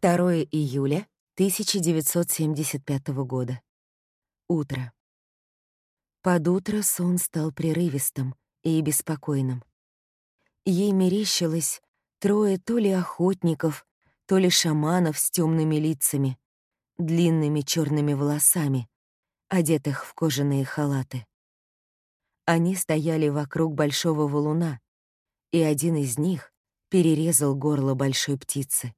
2 июля 1975 года. Утро. Под утро сон стал прерывистым и беспокойным. Ей мерещилось трое то ли охотников, то ли шаманов с темными лицами, длинными черными волосами, одетых в кожаные халаты. Они стояли вокруг большого валуна, и один из них перерезал горло большой птицы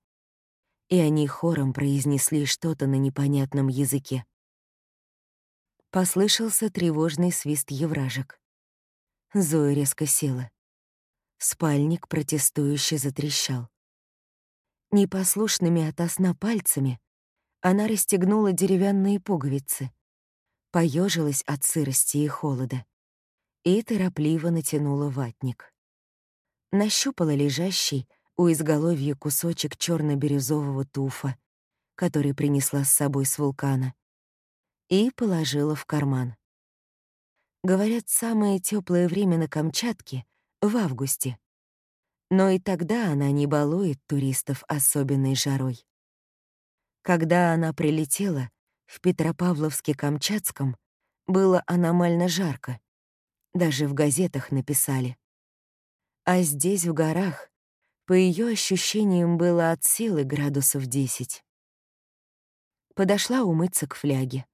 и они хором произнесли что-то на непонятном языке. Послышался тревожный свист евражек. Зоя резко села. Спальник протестующе затрещал. Непослушными ото сна пальцами она расстегнула деревянные пуговицы, поежилась от сырости и холода и торопливо натянула ватник. Нащупала лежащий, у изголовья кусочек черно бирюзового туфа, который принесла с собой с вулкана, и положила в карман. Говорят, самое теплое время на Камчатке — в августе. Но и тогда она не балует туристов особенной жарой. Когда она прилетела, в Петропавловске-Камчатском было аномально жарко. Даже в газетах написали. А здесь, в горах, по ее ощущениям, было от силы градусов десять. Подошла умыться к фляге.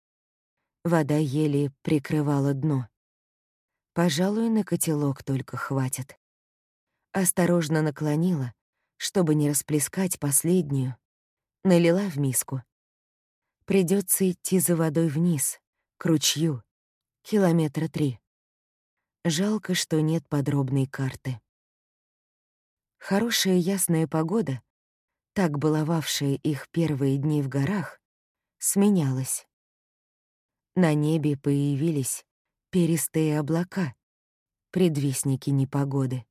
Вода еле прикрывала дно. Пожалуй, на котелок только хватит. Осторожно наклонила, чтобы не расплескать последнюю, налила в миску. Придется идти за водой вниз, к ручью, километра три. Жалко, что нет подробной карты. Хорошая ясная погода, так баловавшая их первые дни в горах, сменялась. На небе появились перистые облака, предвестники непогоды.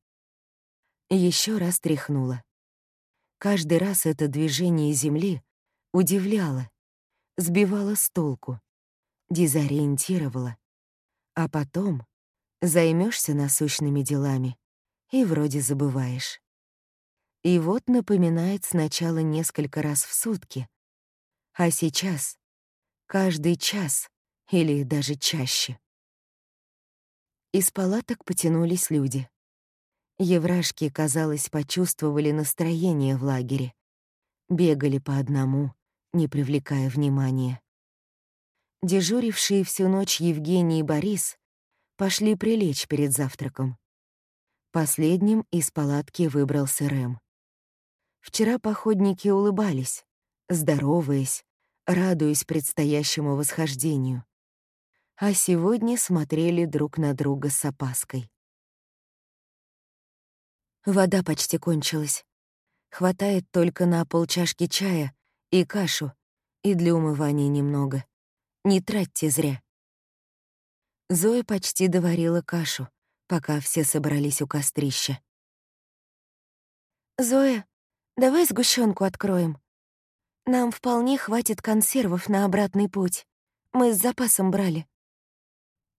Еще раз тряхнула. Каждый раз это движение Земли удивляло, сбивало с толку, дезориентировало. А потом займешься насущными делами и вроде забываешь. И вот напоминает сначала несколько раз в сутки, а сейчас — каждый час или даже чаще. Из палаток потянулись люди. Еврашки, казалось, почувствовали настроение в лагере. Бегали по одному, не привлекая внимания. Дежурившие всю ночь Евгений и Борис пошли прилечь перед завтраком. Последним из палатки выбрался Рэм. Вчера походники улыбались, здороваясь, радуясь предстоящему восхождению. А сегодня смотрели друг на друга с опаской. Вода почти кончилась. Хватает только на полчашки чая и кашу, и для умывания немного. Не тратьте зря. Зоя почти доварила кашу, пока все собрались у кострища. «Зоя, Давай сгущенку откроем. Нам вполне хватит консервов на обратный путь. Мы с запасом брали.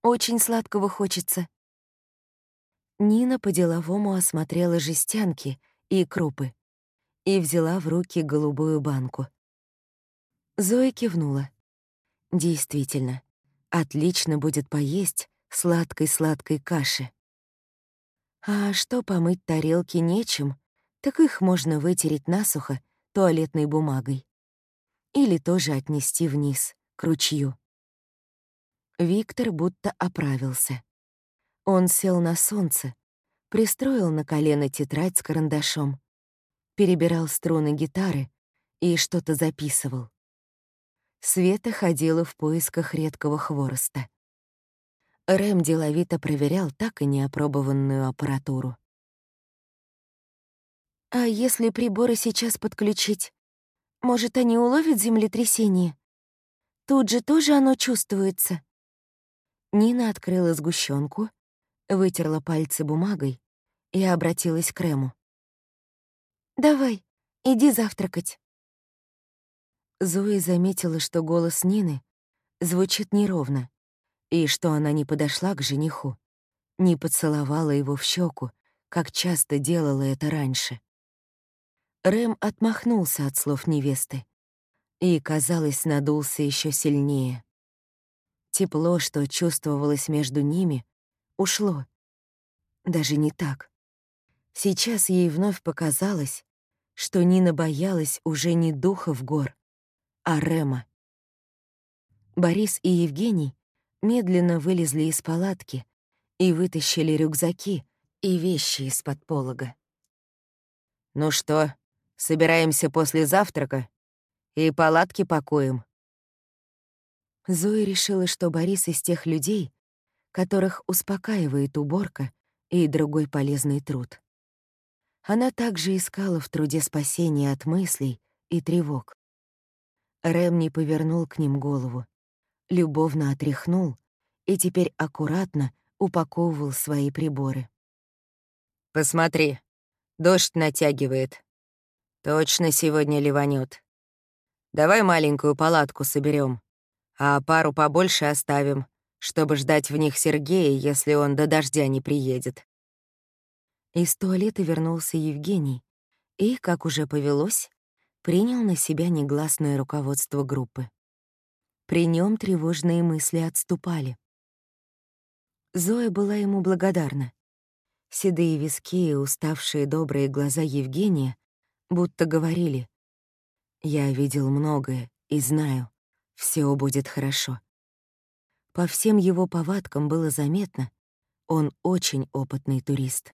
Очень сладкого хочется. Нина по-деловому осмотрела жестянки и крупы и взяла в руки голубую банку. Зоя кивнула. Действительно, отлично будет поесть сладкой-сладкой каши. А что помыть тарелки нечем, так их можно вытереть насухо туалетной бумагой. Или тоже отнести вниз, к ручью. Виктор будто оправился. Он сел на солнце, пристроил на колено тетрадь с карандашом, перебирал струны гитары и что-то записывал. Света ходила в поисках редкого хвороста. Рэм деловито проверял так и неопробованную аппаратуру. А если приборы сейчас подключить? Может, они уловят землетрясение? Тут же тоже оно чувствуется. Нина открыла сгущенку, вытерла пальцы бумагой и обратилась к Рему. «Давай, иди завтракать». Зоя заметила, что голос Нины звучит неровно, и что она не подошла к жениху, не поцеловала его в щеку, как часто делала это раньше. Рэм отмахнулся от слов невесты и, казалось, надулся еще сильнее. Тепло, что чувствовалось между ними, ушло. Даже не так. Сейчас ей вновь показалось, что Нина боялась уже не духов гор, а Рема. Борис и Евгений медленно вылезли из палатки и вытащили рюкзаки и вещи из-под полога. «Ну что, собираемся после завтрака и палатки пакуем?» Зоя решила, что Борис из тех людей, которых успокаивает уборка и другой полезный труд. Она также искала в труде спасения от мыслей и тревог. Рэм не повернул к ним голову, любовно отряхнул и теперь аккуратно упаковывал свои приборы. «Посмотри, дождь натягивает. Точно сегодня ливанет. Давай маленькую палатку соберем, а пару побольше оставим, чтобы ждать в них Сергея, если он до дождя не приедет». Из туалета вернулся Евгений и, как уже повелось, принял на себя негласное руководство группы. При нем тревожные мысли отступали. Зоя была ему благодарна. Седые виски и уставшие добрые глаза Евгения будто говорили «Я видел многое и знаю, все будет хорошо». По всем его повадкам было заметно, он очень опытный турист.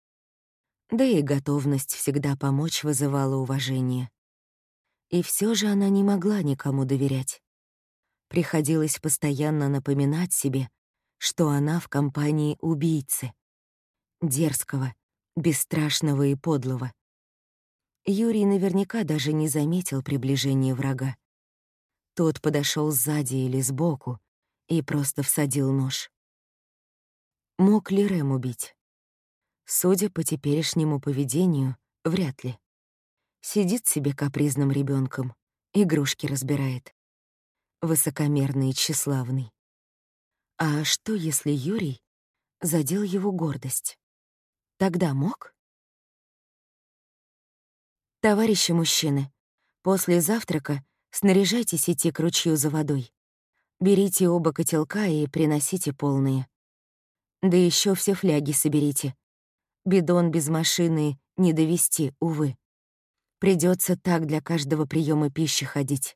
Да и готовность всегда помочь вызывала уважение. И все же она не могла никому доверять. Приходилось постоянно напоминать себе, что она в компании убийцы. Дерзкого, бесстрашного и подлого. Юрий наверняка даже не заметил приближения врага. Тот подошел сзади или сбоку и просто всадил нож. Мог ли Рэм убить? Судя по теперешнему поведению, вряд ли. Сидит себе капризным ребенком, игрушки разбирает. Высокомерный и тщеславный. А что, если Юрий задел его гордость? Тогда мог? Товарищи мужчины, после завтрака снаряжайтесь идти к ручью за водой. Берите оба котелка и приносите полные. Да еще все фляги соберите. Бидон без машины не довести, увы. Придется так для каждого приема пищи ходить.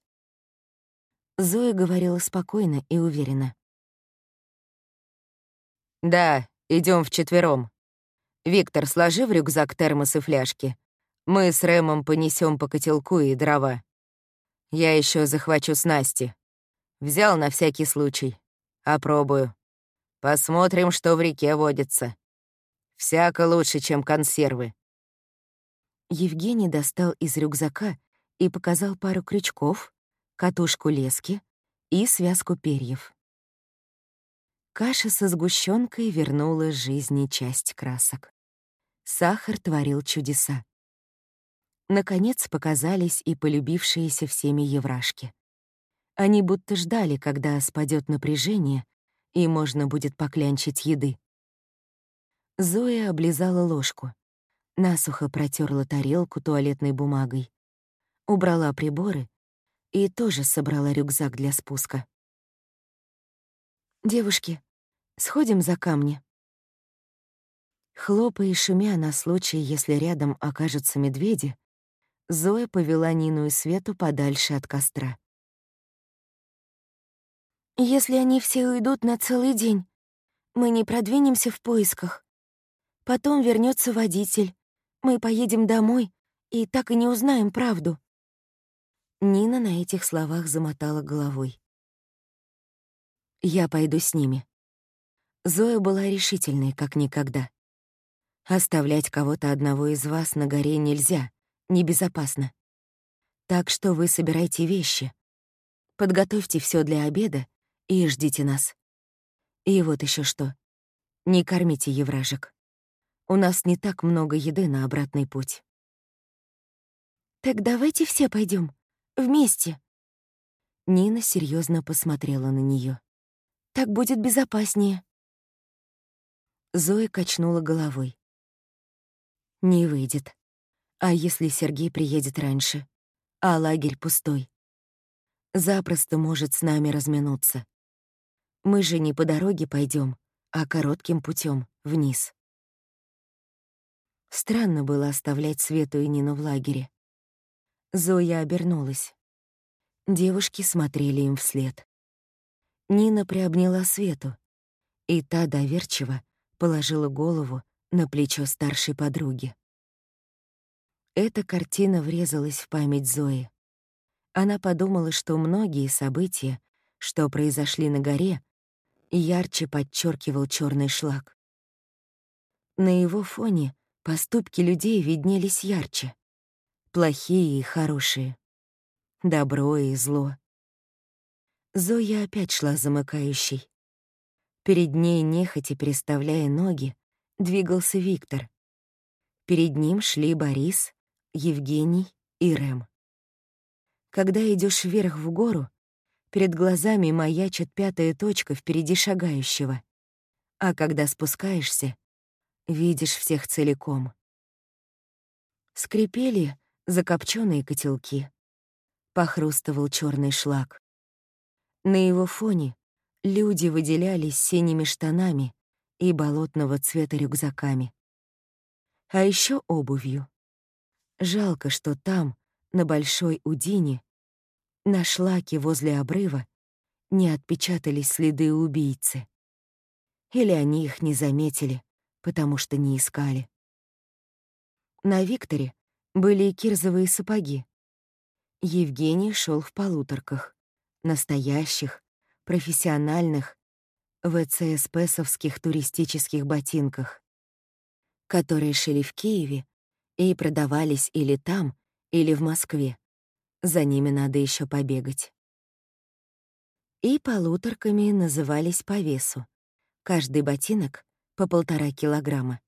Зоя говорила спокойно и уверенно. «Да, идем вчетвером. Виктор, сложи в рюкзак термос и фляжки. Мы с Рэмом понесем по котелку и дрова. Я еще захвачу снасти. Взял на всякий случай. Опробую. Посмотрим, что в реке водится. Всяко лучше, чем консервы». Евгений достал из рюкзака и показал пару крючков, катушку лески и связку перьев. Каша со сгущенкой вернула жизни часть красок. Сахар творил чудеса. Наконец показались и полюбившиеся всеми еврашки. Они будто ждали, когда спадет напряжение, и можно будет поклянчить еды. Зоя облизала ложку, насухо протерла тарелку туалетной бумагой, убрала приборы и тоже собрала рюкзак для спуска. «Девушки, сходим за камни». Хлопая и шумя на случай, если рядом окажутся медведи, Зоя повела Нину и Свету подальше от костра. «Если они все уйдут на целый день, мы не продвинемся в поисках. Потом вернется водитель. Мы поедем домой и так и не узнаем правду. Нина на этих словах замотала головой. Я пойду с ними. Зоя была решительной, как никогда. Оставлять кого-то одного из вас на горе нельзя, небезопасно. Так что вы собирайте вещи. Подготовьте все для обеда и ждите нас. И вот еще что. Не кормите евражек. У нас не так много еды на обратный путь. Так давайте все пойдем вместе. Нина серьезно посмотрела на нее. Так будет безопаснее. Зоя качнула головой. Не выйдет. А если Сергей приедет раньше, а лагерь пустой? Запросто может с нами разминуться. Мы же не по дороге пойдем, а коротким путем вниз. Странно было оставлять Свету и Нину в лагере. Зоя обернулась. Девушки смотрели им вслед. Нина приобняла Свету, и та доверчиво положила голову на плечо старшей подруги. Эта картина врезалась в память Зои. Она подумала, что многие события, что произошли на горе, ярче подчеркивал черный шлак. На его фоне поступки людей виднелись ярче. Плохие и хорошие. Добро и зло. Зоя опять шла замыкающей. Перед ней, нехотя переставляя ноги, двигался Виктор. Перед ним шли Борис, Евгений и Рэм. Когда идешь вверх в гору, перед глазами маячит пятая точка впереди шагающего. А когда спускаешься, видишь всех целиком. Скрипели закопченные котелки. Похрустывал черный шлак. На его фоне люди выделялись синими штанами и болотного цвета рюкзаками. А еще обувью. Жалко, что там, на Большой Удине, на шлаке возле обрыва, не отпечатались следы убийцы. Или они их не заметили, потому что не искали. На Викторе были и кирзовые сапоги. Евгений шел в полуторках, настоящих, профессиональных, ВЦСПСовских туристических ботинках, которые шили в Киеве и продавались или там, или в Москве. За ними надо еще побегать. И полуторками назывались по весу. Каждый ботинок — по полтора килограмма.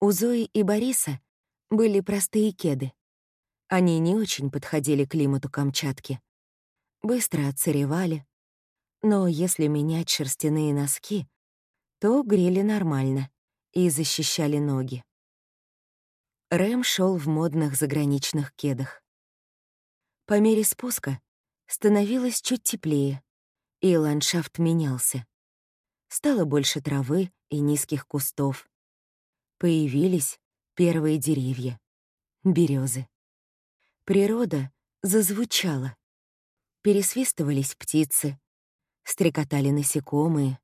У Зои и Бориса были простые кеды. Они не очень подходили климату Камчатки. Быстро отсыревали. Но если менять шерстяные носки, то грели нормально и защищали ноги. Рэм шел в модных заграничных кедах. По мере спуска становилось чуть теплее, и ландшафт менялся. Стало больше травы и низких кустов. Появились первые деревья — березы. Природа зазвучала. Пересвистывались птицы, стрекотали насекомые,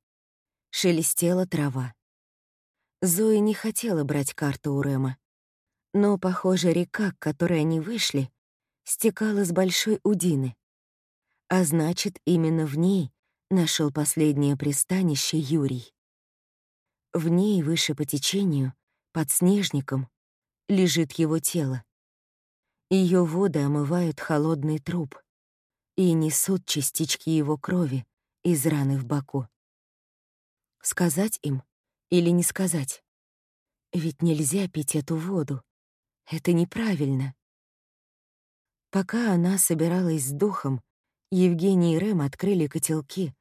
шелестела трава. Зоя не хотела брать карту у Рема, но, похоже, река, к которой они вышли, стекала с большой удины. А значит, именно в ней нашел последнее пристанище Юрий. В ней, выше по течению, под снежником лежит его тело. Ее воды омывают холодный труп и несут частички его крови из раны в боку. Сказать им или не сказать? Ведь нельзя пить эту воду. Это неправильно. Пока она собиралась с духом, Евгений и Рэм открыли котелки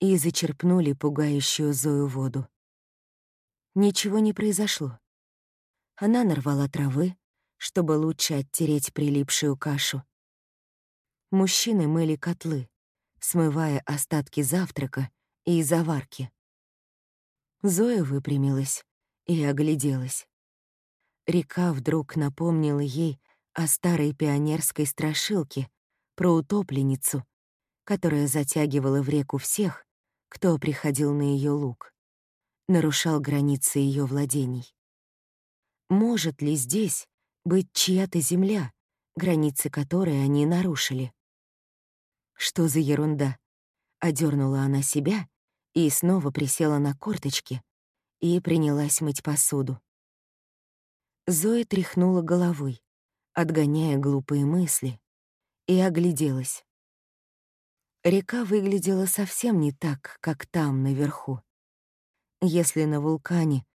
и зачерпнули пугающую Зою воду. Ничего не произошло. Она нарвала травы, чтобы лучше оттереть прилипшую кашу. Мужчины мыли котлы, смывая остатки завтрака и заварки. Зоя выпрямилась и огляделась. Река вдруг напомнила ей о старой пионерской страшилке про утопленницу, которая затягивала в реку всех, кто приходил на ее луг, нарушал границы ее владений. Может ли здесь быть чья-то земля, границы которой они нарушили? Что за ерунда? Одернула она себя и снова присела на корточки и принялась мыть посуду. Зоя тряхнула головой, отгоняя глупые мысли, и огляделась. Река выглядела совсем не так, как там, наверху. Если на вулкане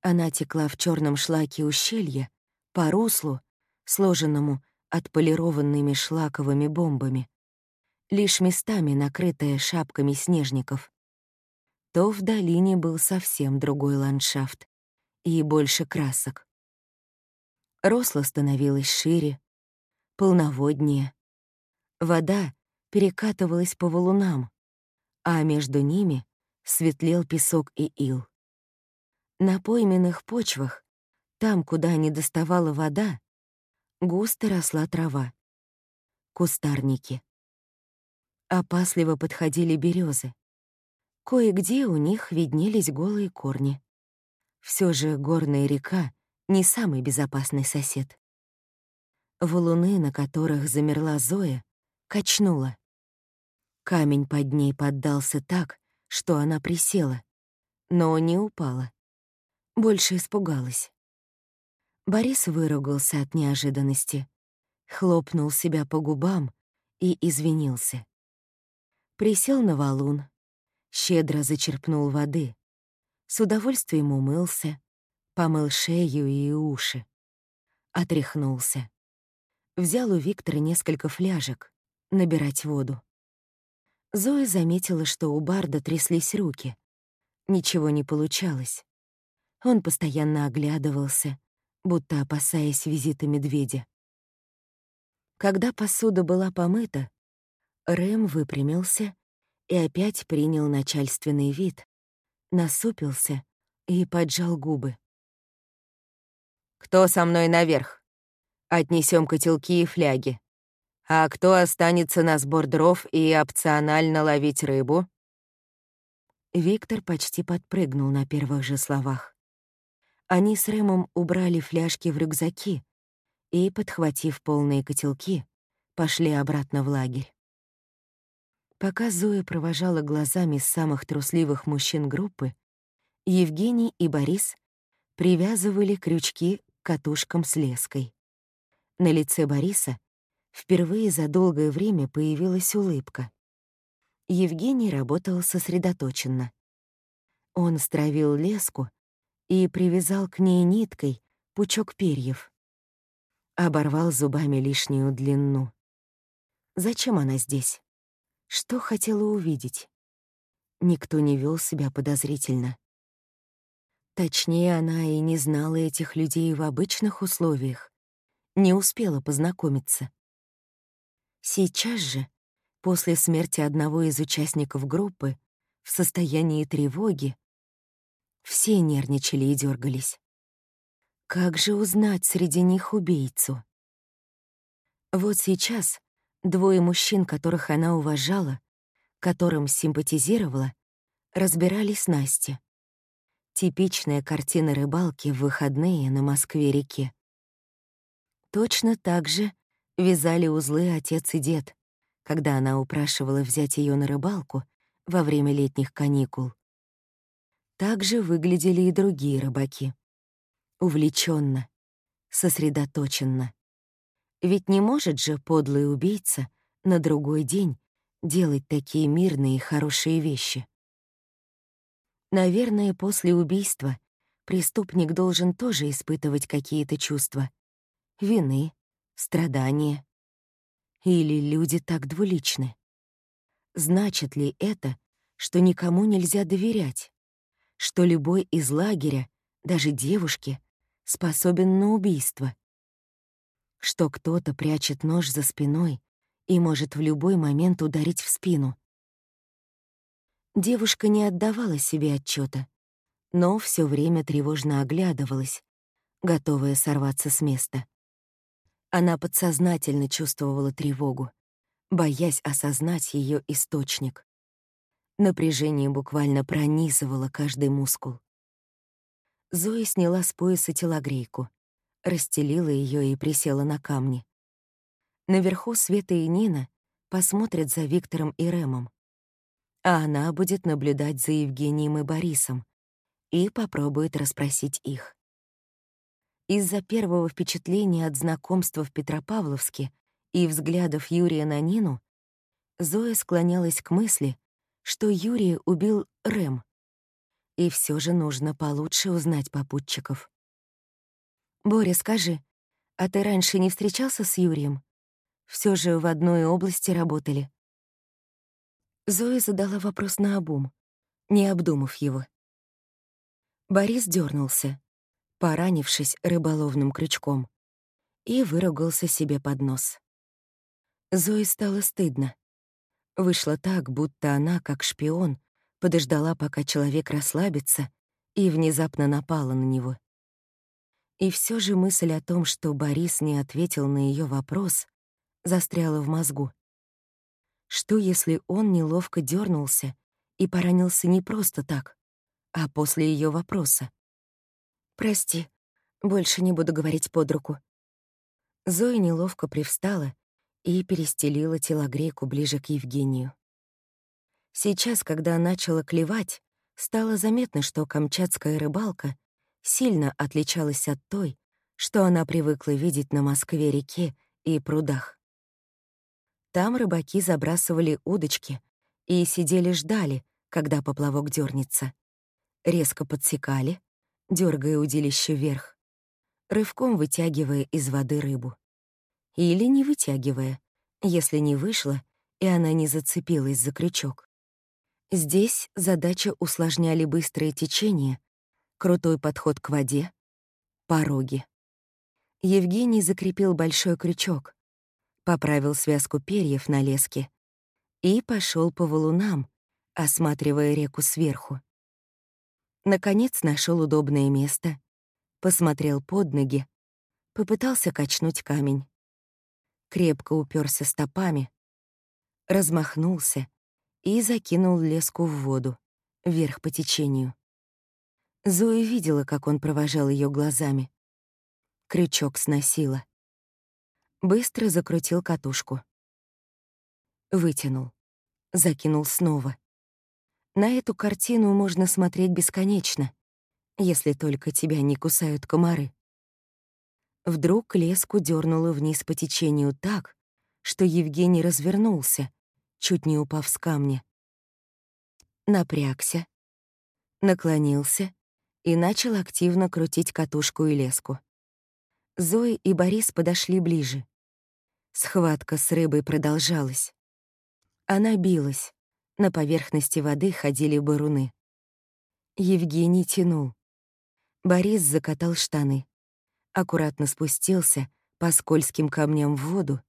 она текла в черном шлаке ущелья, по руслу, сложенному отполированными шлаковыми бомбами, лишь местами накрытая шапками снежников, то в долине был совсем другой ландшафт и больше красок. Росло становилось шире, полноводнее. Вода перекатывалась по валунам, а между ними светлел песок и ил. На пойменных почвах, там, куда не доставала вода, густо росла трава. Кустарники. Опасливо подходили березы. Кое-где у них виднелись голые корни. Все же горная река — не самый безопасный сосед. Валуны, на которых замерла Зоя, качнула. Камень под ней поддался так, что она присела, но не упала. Больше испугалась. Борис выругался от неожиданности, хлопнул себя по губам и извинился. Присел на валун, щедро зачерпнул воды, с удовольствием умылся, помыл шею и уши, отряхнулся. Взял у Виктора несколько фляжек, набирать воду. Зоя заметила, что у Барда тряслись руки. Ничего не получалось. Он постоянно оглядывался, будто опасаясь визита медведя. Когда посуда была помыта, Рэм выпрямился и опять принял начальственный вид, насупился и поджал губы. «Кто со мной наверх? Отнесем котелки и фляги. А кто останется на сбор дров и опционально ловить рыбу? Виктор почти подпрыгнул на первых же словах. Они с Рэмом убрали фляжки в рюкзаки и, подхватив полные котелки, пошли обратно в лагерь. Пока Зоя провожала глазами самых трусливых мужчин группы, Евгений и Борис привязывали крючки катушкам с леской. На лице Бориса Впервые за долгое время появилась улыбка. Евгений работал сосредоточенно. Он стравил леску и привязал к ней ниткой пучок перьев. Оборвал зубами лишнюю длину. Зачем она здесь? Что хотела увидеть? Никто не вел себя подозрительно. Точнее, она и не знала этих людей в обычных условиях, не успела познакомиться. Сейчас же, после смерти одного из участников группы, в состоянии тревоги, все нервничали и дергались. Как же узнать среди них убийцу? Вот сейчас двое мужчин, которых она уважала, которым симпатизировала, разбирались с Настей. Типичная картина рыбалки в выходные на Москве-реке. Точно так же вязали узлы отец и дед, когда она упрашивала взять ее на рыбалку во время летних каникул. Так же выглядели и другие рыбаки. Увлеченно, сосредоточенно. Ведь не может же подлый убийца на другой день делать такие мирные и хорошие вещи. Наверное, после убийства преступник должен тоже испытывать какие-то чувства. Вины, страдания. Или люди так двуличны? Значит ли это, что никому нельзя доверять? Что любой из лагеря, даже девушки, способен на убийство? Что кто-то прячет нож за спиной и может в любой момент ударить в спину? Девушка не отдавала себе отчета, но все время тревожно оглядывалась, готовая сорваться с места. Она подсознательно чувствовала тревогу, боясь осознать ее источник. Напряжение буквально пронизывало каждый мускул. Зоя сняла с пояса телогрейку, расстелила ее и присела на камни. Наверху Света и Нина посмотрят за Виктором и Рэмом, а она будет наблюдать за Евгением и Борисом и попробует расспросить их. Из-за первого впечатления от знакомства в Петропавловске и взглядов Юрия на Нину, Зоя склонялась к мысли, что Юрия убил Рэм. И все же нужно получше узнать попутчиков. «Боря, скажи, а ты раньше не встречался с Юрием? Все же в одной области работали». Зоя задала вопрос наобум, не обдумав его. Борис дернулся, поранившись рыболовным крючком. и выругался себе под нос. Зои стало стыдно. Вышло так, будто она, как шпион, подождала, пока человек расслабится, и внезапно напала на него. И все же мысль о том, что Борис не ответил на ее вопрос, застряла в мозгу. Что, если он неловко дернулся и поранился не просто так, а после ее вопроса? «Прости, больше не буду говорить под руку». Зоя неловко привстала и перестелила телогрейку ближе к Евгению. Сейчас, когда начала клевать, стало заметно, что камчатская рыбалка сильно отличалась от той, что она привыкла видеть на Москве-реке и прудах. Там рыбаки забрасывали удочки и сидели ждали, когда поплавок дернется. Резко подсекали, дергая удилище вверх, рывком вытягивая из воды рыбу. Или не вытягивая, если не вышло, и она не зацепилась за крючок. Здесь задача усложняли быстрое течение, крутой подход к воде, пороги. Евгений закрепил большой крючок, поправил связку перьев на леске и пошел по валунам, осматривая реку сверху. Наконец нашел удобное место, посмотрел под ноги, попытался качнуть камень. Крепко уперся стопами, размахнулся и закинул леску в воду, вверх по течению. Зоя видела, как он провожал ее глазами. Крючок сносила. Быстро закрутил катушку. Вытянул. Закинул снова. На эту картину можно смотреть бесконечно, если только тебя не кусают комары. Вдруг леску дернуло вниз по течению так, что Евгений развернулся, чуть не упав с камня. Напрягся, наклонился и начал активно крутить катушку и леску. Зои и Борис подошли ближе. Схватка с рыбой продолжалась. Она билась. На поверхности воды ходили баруны. Евгений тянул. Борис закатал штаны. Аккуратно спустился по скользким камням в воду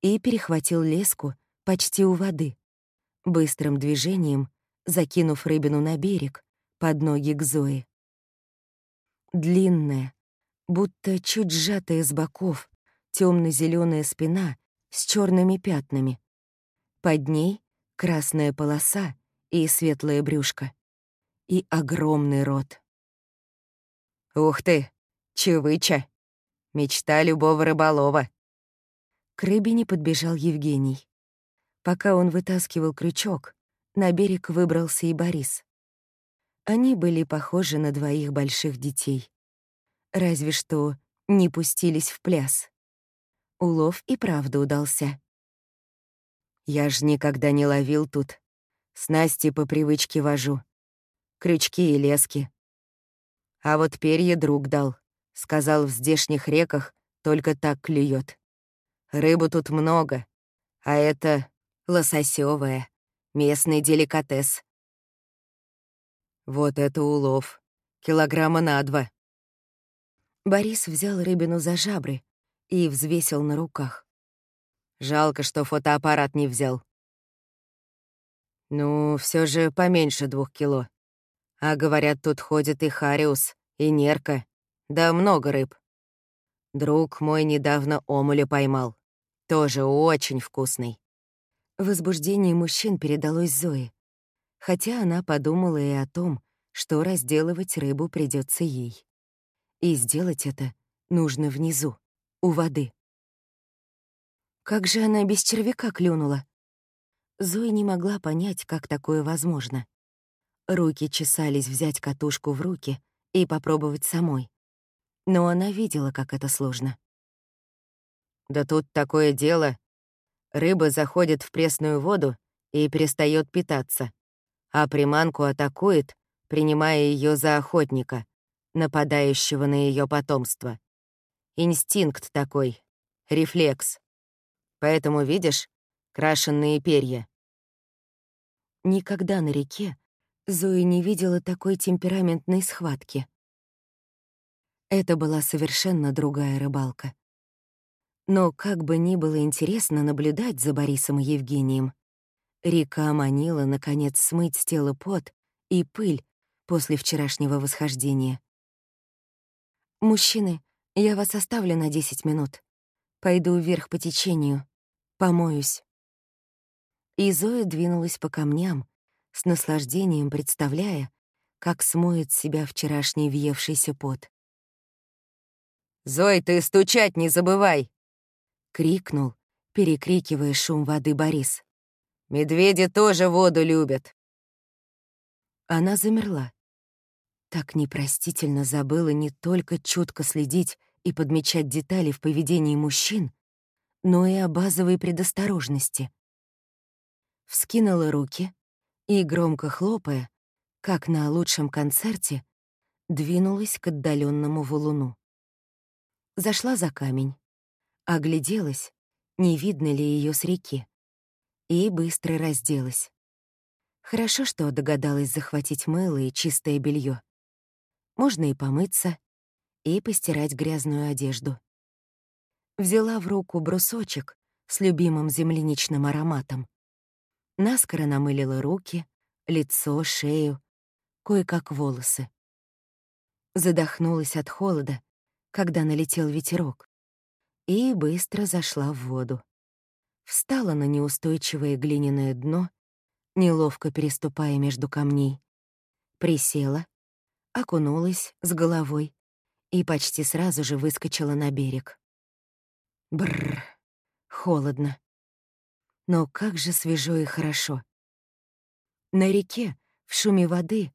и перехватил леску почти у воды. Быстрым движением, закинув рыбину на берег, под ноги к Зое. Длинная, будто чуть сжатая с боков, темно зеленая спина с черными пятнами. Под ней красная полоса и светлое брюшко. И огромный рот. «Ух ты! Чевыча! Мечта любого рыболова!» К рыбине подбежал Евгений. Пока он вытаскивал крючок, на берег выбрался и Борис. Они были похожи на двоих больших детей. Разве что не пустились в пляс. Улов и правда удался. Я ж никогда не ловил тут. Снасти по привычке вожу. Крючки и лески. А вот перья друг дал. Сказал, в здешних реках только так клюет. Рыбу тут много, а это лососевая, местный деликатес. Вот это улов. Килограмма на два. Борис взял рыбину за жабры и взвесил на руках. Жалко, что фотоаппарат не взял. Ну, все же поменьше двух кило. А говорят, тут ходит и хариус, и нерка, да много рыб. Друг мой недавно омуля поймал. Тоже очень вкусный. Возбуждение мужчин передалось Зое хотя она подумала и о том, что разделывать рыбу придется ей. И сделать это нужно внизу, у воды. Как же она без червяка клюнула? Зоя не могла понять, как такое возможно. Руки чесались взять катушку в руки и попробовать самой. Но она видела, как это сложно. Да тут такое дело. Рыба заходит в пресную воду и перестает питаться а приманку атакует, принимая ее за охотника, нападающего на ее потомство. Инстинкт такой, рефлекс. Поэтому, видишь, крашенные перья. Никогда на реке Зои не видела такой темпераментной схватки. Это была совершенно другая рыбалка. Но как бы ни было интересно наблюдать за Борисом и Евгением, Рика манила, наконец, смыть с тела пот и пыль после вчерашнего восхождения. «Мужчины, я вас оставлю на 10 минут. Пойду вверх по течению. Помоюсь». И Зоя двинулась по камням, с наслаждением представляя, как смоет с себя вчерашний въевшийся пот. «Зой, ты стучать не забывай!» — крикнул, перекрикивая шум воды Борис. «Медведи тоже воду любят!» Она замерла. Так непростительно забыла не только чутко следить и подмечать детали в поведении мужчин, но и о базовой предосторожности. Вскинула руки и, громко хлопая, как на лучшем концерте, двинулась к отдаленному валуну. Зашла за камень, огляделась, не видно ли ее с реки, и быстро разделась. Хорошо, что догадалась захватить мыло и чистое белье. Можно и помыться, и постирать грязную одежду. Взяла в руку брусочек с любимым земляничным ароматом. Наскоро намылила руки, лицо, шею, кое-как волосы. Задохнулась от холода, когда налетел ветерок, и быстро зашла в воду. Встала на неустойчивое глиняное дно, неловко переступая между камней. Присела, окунулась с головой и почти сразу же выскочила на берег. Бррр, холодно. Но как же свежо и хорошо. На реке, в шуме воды,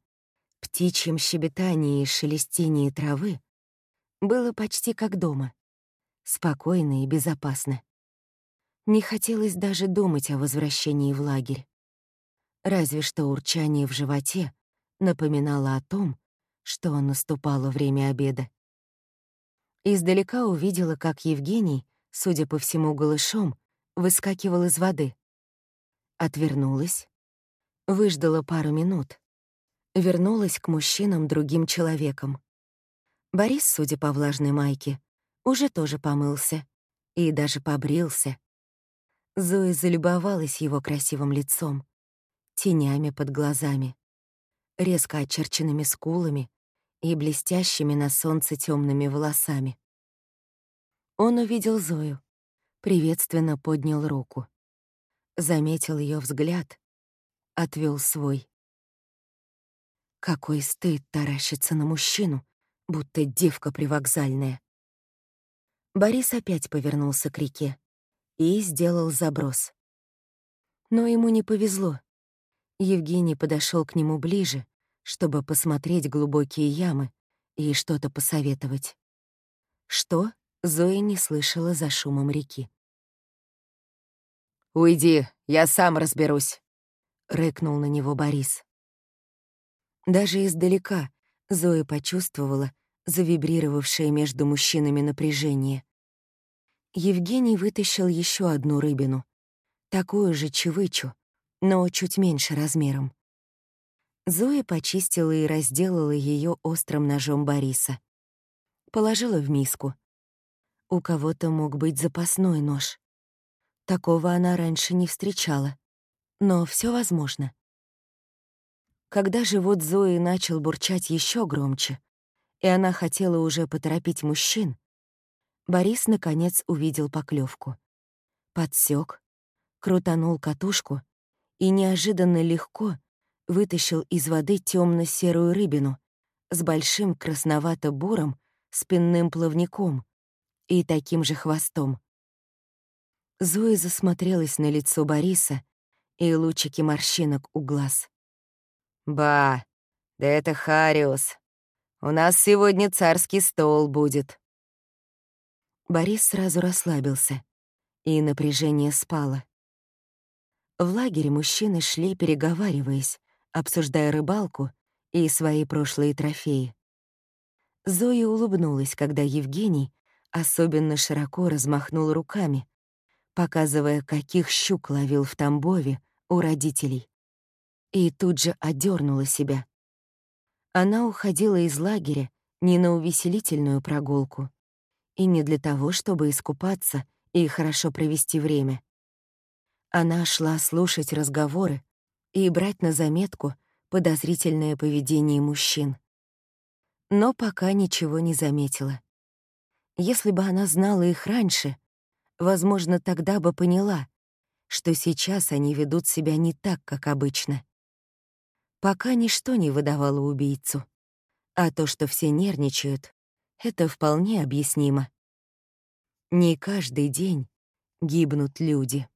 птичьем щебетании и шелестении травы было почти как дома, спокойно и безопасно. Не хотелось даже думать о возвращении в лагерь. Разве что урчание в животе напоминало о том, что наступало время обеда. Издалека увидела, как Евгений, судя по всему голышом, выскакивал из воды. Отвернулась, выждала пару минут, вернулась к мужчинам другим человеком. Борис, судя по влажной майке, уже тоже помылся и даже побрился. Зоя залюбовалась его красивым лицом, тенями под глазами, резко очерченными скулами и блестящими на солнце темными волосами. Он увидел Зою, приветственно поднял руку. Заметил ее взгляд, отвел свой. Какой стыд таращится на мужчину, будто девка привокзальная. Борис опять повернулся к реке и сделал заброс. Но ему не повезло. Евгений подошел к нему ближе, чтобы посмотреть глубокие ямы и что-то посоветовать. Что Зоя не слышала за шумом реки. «Уйди, я сам разберусь», — рыкнул на него Борис. Даже издалека Зоя почувствовала завибрировавшее между мужчинами напряжение. Евгений вытащил еще одну рыбину, такую же чевычу, но чуть меньше размером. Зоя почистила и разделала ее острым ножом Бориса. Положила в миску. У кого-то мог быть запасной нож. Такого она раньше не встречала. Но все возможно. Когда живот Зои начал бурчать еще громче, и она хотела уже поторопить мужчин, Борис наконец увидел поклевку. Подсек, крутанул катушку и неожиданно легко вытащил из воды темно серую рыбину с большим красновато-бурым спинным плавником и таким же хвостом. Зоя засмотрелась на лицо Бориса и лучики морщинок у глаз. «Ба, да это Хариус. У нас сегодня царский стол будет». Борис сразу расслабился, и напряжение спало. В лагере мужчины шли, переговариваясь, обсуждая рыбалку и свои прошлые трофеи. Зоя улыбнулась, когда Евгений особенно широко размахнул руками, показывая, каких щук ловил в Тамбове у родителей и тут же одернула себя. Она уходила из лагеря не на увеселительную прогулку и не для того, чтобы искупаться и хорошо провести время. Она шла слушать разговоры и брать на заметку подозрительное поведение мужчин. Но пока ничего не заметила. Если бы она знала их раньше, возможно, тогда бы поняла, что сейчас они ведут себя не так, как обычно. Пока ничто не выдавало убийцу. А то, что все нервничают, это вполне объяснимо. Не каждый день гибнут люди.